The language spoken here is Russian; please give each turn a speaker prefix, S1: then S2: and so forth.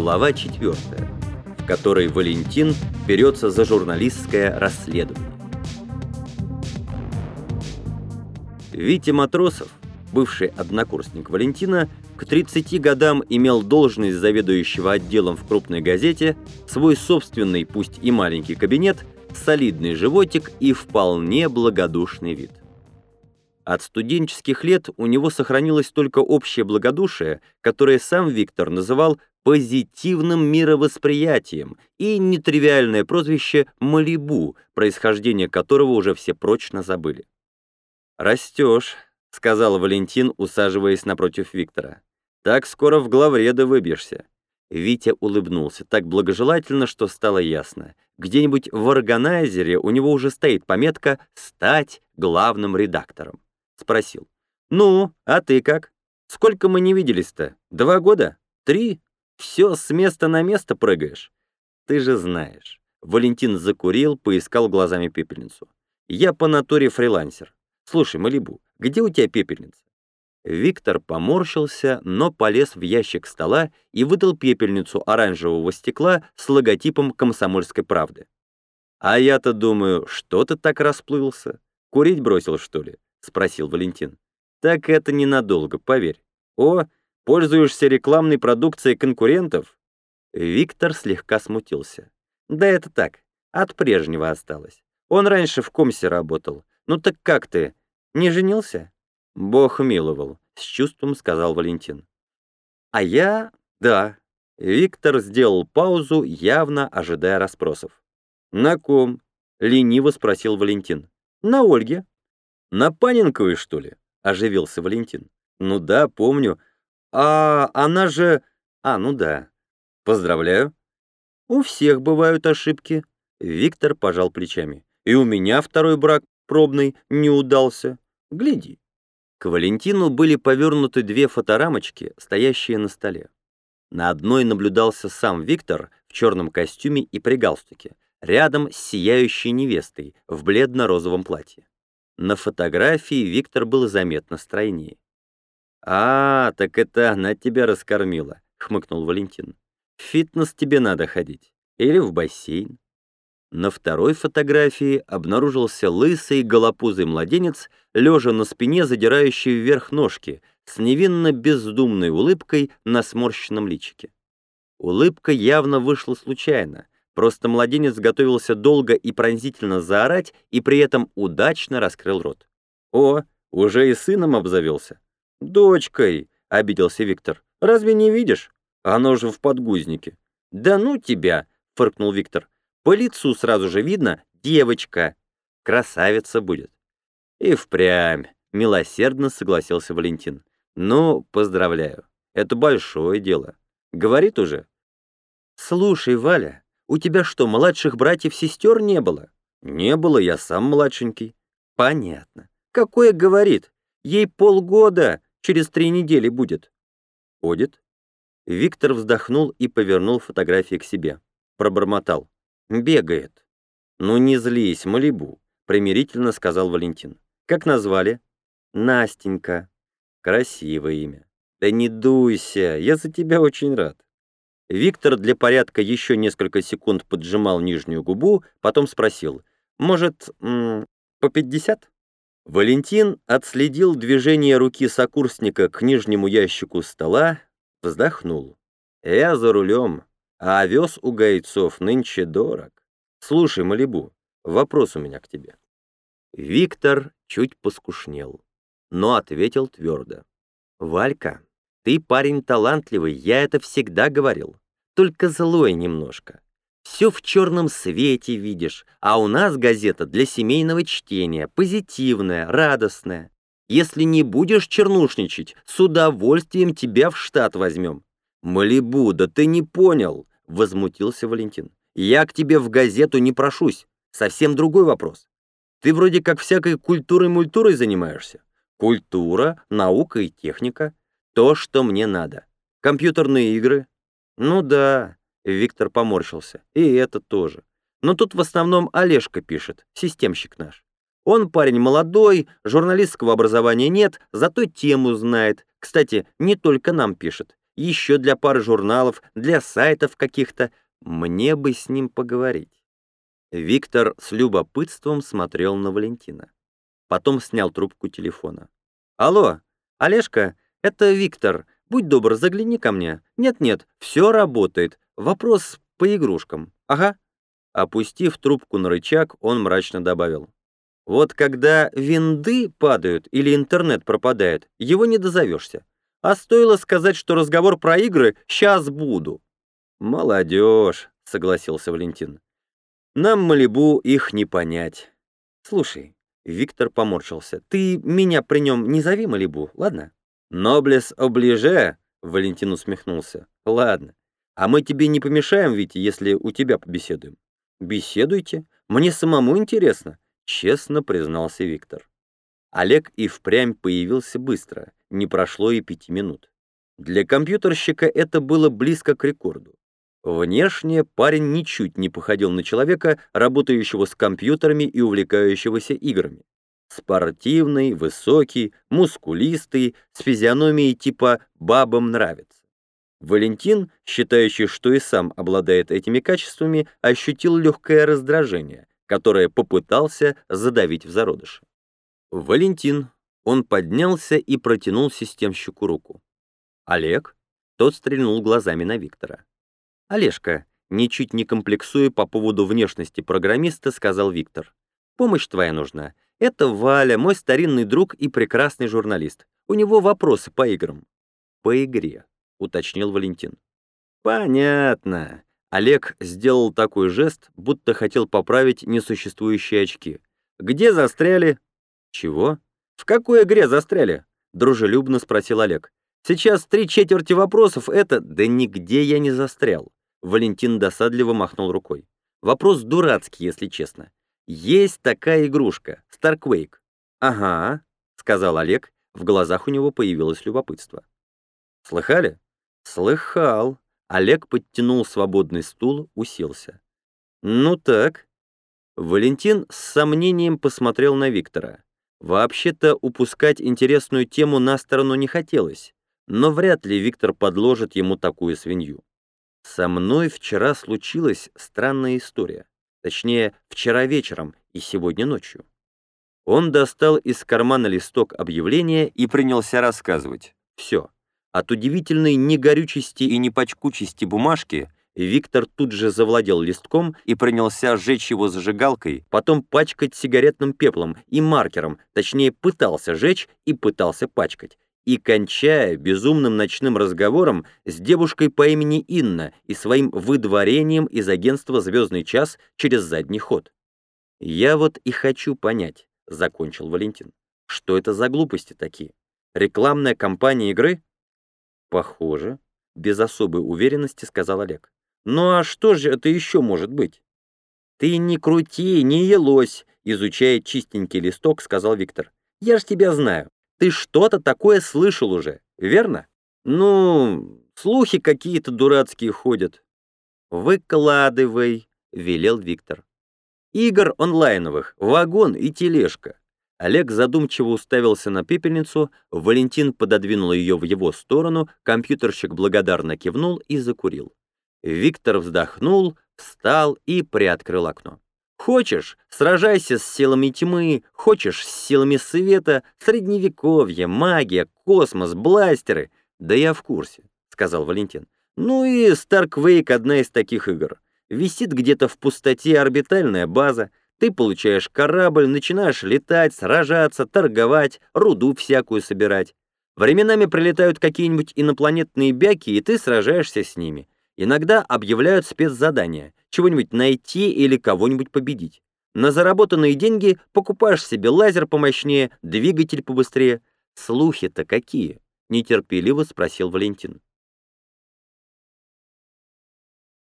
S1: Глава 4, в которой Валентин берется за журналистское расследование. Витя Матросов, бывший однокурсник Валентина, к 30 годам имел должность заведующего отделом в крупной газете, свой собственный, пусть и маленький кабинет, солидный животик и вполне благодушный вид. От студенческих лет у него сохранилось только общее благодушие, которое сам Виктор называл позитивным мировосприятием и нетривиальное прозвище «Малибу», происхождение которого уже все прочно забыли. «Растешь», — сказал Валентин, усаживаясь напротив Виктора. «Так скоро в главреда выбьешься». Витя улыбнулся так благожелательно, что стало ясно. Где-нибудь в органайзере у него уже стоит пометка «Стать главным редактором» спросил. «Ну, а ты как? Сколько мы не виделись-то? Два года? Три? Все с места на место прыгаешь? Ты же знаешь». Валентин закурил, поискал глазами пепельницу. «Я по натуре фрилансер. Слушай, Малибу, где у тебя пепельница?» Виктор поморщился, но полез в ящик стола и выдал пепельницу оранжевого стекла с логотипом «Комсомольской правды». «А я-то думаю, что ты так расплылся? Курить бросил, что ли? — спросил Валентин. «Так это ненадолго, поверь. О, пользуешься рекламной продукцией конкурентов?» Виктор слегка смутился. «Да это так, от прежнего осталось. Он раньше в комсе работал. Ну так как ты, не женился?» «Бог миловал», — с чувством сказал Валентин. «А я... да». Виктор сделал паузу, явно ожидая расспросов. «На ком?» — лениво спросил Валентин. «На Ольге», «На Паненковой, что ли?» — оживился Валентин. «Ну да, помню. А она же... А, ну да. Поздравляю». «У всех бывают ошибки». Виктор пожал плечами. «И у меня второй брак пробный не удался. Гляди». К Валентину были повернуты две фоторамочки, стоящие на столе. На одной наблюдался сам Виктор в черном костюме и при галстуке, рядом с сияющей невестой в бледно-розовом платье. На фотографии Виктор был заметно стройнее. «А, так это она тебя раскормила», — хмыкнул Валентин. «В фитнес тебе надо ходить. Или в бассейн». На второй фотографии обнаружился лысый голопузый младенец, лежа на спине, задирающий вверх ножки, с невинно бездумной улыбкой на сморщенном личике. Улыбка явно вышла случайно — Просто младенец готовился долго и пронзительно заорать и при этом удачно раскрыл рот. «О, уже и сыном обзавелся?» «Дочкой», — обиделся Виктор. «Разве не видишь? Оно же в подгузнике». «Да ну тебя!» — фыркнул Виктор. «По лицу сразу же видно, девочка. Красавица будет». «И впрямь», — милосердно согласился Валентин. «Ну, поздравляю. Это большое дело. Говорит уже». «Слушай, Валя», у тебя что, младших братьев-сестер не было? Не было, я сам младшенький. Понятно. Какое говорит? Ей полгода, через три недели будет. Ходит. Виктор вздохнул и повернул фотографии к себе. Пробормотал. Бегает. Ну не злись, Малибу, примирительно сказал Валентин. Как назвали? Настенька. Красивое имя. Да не дуйся, я за тебя очень рад. Виктор для порядка еще несколько секунд поджимал нижнюю губу, потом спросил, «Может, по 50?» Валентин отследил движение руки сокурсника к нижнему ящику стола, вздохнул. «Я за рулем, а овес у гайцов нынче дорог. Слушай, Малибу, вопрос у меня к тебе». Виктор чуть поскушнел, но ответил твердо. «Валька, ты парень талантливый, я это всегда говорил. Только злой немножко. Все в черном свете видишь, а у нас газета для семейного чтения, позитивная, радостная. Если не будешь чернушничать, с удовольствием тебя в штат возьмем. Малибу, да ты не понял, возмутился Валентин. Я к тебе в газету не прошусь. Совсем другой вопрос. Ты вроде как всякой культурой-мультурой занимаешься. Культура, наука и техника то, что мне надо. Компьютерные игры? Ну да, Виктор поморщился. И это тоже. Но тут в основном Олежка пишет, системщик наш. Он парень молодой, журналистского образования нет, зато тему знает. Кстати, не только нам пишет. еще для пары журналов, для сайтов каких-то. Мне бы с ним поговорить. Виктор с любопытством смотрел на Валентина. Потом снял трубку телефона. «Алло, Олежка, это Виктор. Будь добр, загляни ко мне. Нет-нет, все работает. Вопрос по игрушкам. Ага». Опустив трубку на рычаг, он мрачно добавил. «Вот когда винды падают или интернет пропадает, его не дозовешься. А стоило сказать, что разговор про игры «сейчас буду». «Молодежь», — согласился Валентин. Нам, Малибу, их не понять. Слушай, Виктор поморщился, ты меня при нем не зови Малибу, ладно? Ноблес оближе, Валентин усмехнулся. Ладно. А мы тебе не помешаем, Витя, если у тебя побеседуем? Беседуйте. Мне самому интересно, честно признался Виктор. Олег и впрямь появился быстро, не прошло и пяти минут. Для компьютерщика это было близко к рекорду. Внешне парень ничуть не походил на человека, работающего с компьютерами и увлекающегося играми. Спортивный, высокий, мускулистый, с физиономией типа «бабам нравится». Валентин, считающий, что и сам обладает этими качествами, ощутил легкое раздражение, которое попытался задавить в зародыше. Валентин. Он поднялся и протянул системщику руку. Олег. Тот стрельнул глазами на Виктора. «Олежка», ничуть не комплексуя по поводу внешности программиста, сказал Виктор. «Помощь твоя нужна. Это Валя, мой старинный друг и прекрасный журналист. У него вопросы по играм». «По игре», — уточнил Валентин. «Понятно». Олег сделал такой жест, будто хотел поправить несуществующие очки. «Где застряли?» «Чего? В какой игре застряли?» — дружелюбно спросил Олег. «Сейчас три четверти вопросов — это... Да нигде я не застрял. Валентин досадливо махнул рукой. Вопрос дурацкий, если честно. Есть такая игрушка, Starquake. Ага, сказал Олег, в глазах у него появилось любопытство. Слыхали? Слыхал. Олег подтянул свободный стул, уселся. Ну так. Валентин с сомнением посмотрел на Виктора. Вообще-то упускать интересную тему на сторону не хотелось, но вряд ли Виктор подложит ему такую свинью. Со мной вчера случилась странная история. Точнее, вчера вечером и сегодня ночью. Он достал из кармана листок объявления и принялся рассказывать. Все. От удивительной негорючести и непачкучести бумажки Виктор тут же завладел листком и принялся сжечь его зажигалкой, потом пачкать сигаретным пеплом и маркером, точнее пытался жечь и пытался пачкать, и кончая безумным ночным разговором с девушкой по имени Инна и своим выдворением из агентства «Звездный час» через задний ход. «Я вот и хочу понять», — закончил Валентин, — «что это за глупости такие? Рекламная кампания игры?» «Похоже», — без особой уверенности сказал Олег. «Ну а что же это еще может быть?» «Ты не крути, не елось», — изучая чистенький листок, сказал Виктор. «Я ж тебя знаю. Ты что-то такое слышал уже, верно? Ну, слухи какие-то дурацкие ходят. Выкладывай, велел Виктор. Игр онлайновых, вагон и тележка. Олег задумчиво уставился на пепельницу, Валентин пододвинул ее в его сторону, компьютерщик благодарно кивнул и закурил. Виктор вздохнул, встал и приоткрыл окно. Хочешь, сражайся с силами тьмы, хочешь, с силами света, средневековье, магия, космос, бластеры. Да я в курсе, сказал Валентин. Ну и Старквейк одна из таких игр. Висит где-то в пустоте орбитальная база, ты получаешь корабль, начинаешь летать, сражаться, торговать, руду всякую собирать. Временами прилетают какие-нибудь инопланетные бяки, и ты сражаешься с ними. Иногда объявляют спецзадания, чего-нибудь найти или кого-нибудь победить. На заработанные деньги покупаешь себе лазер помощнее, двигатель побыстрее. Слухи-то какие? Нетерпеливо спросил Валентин.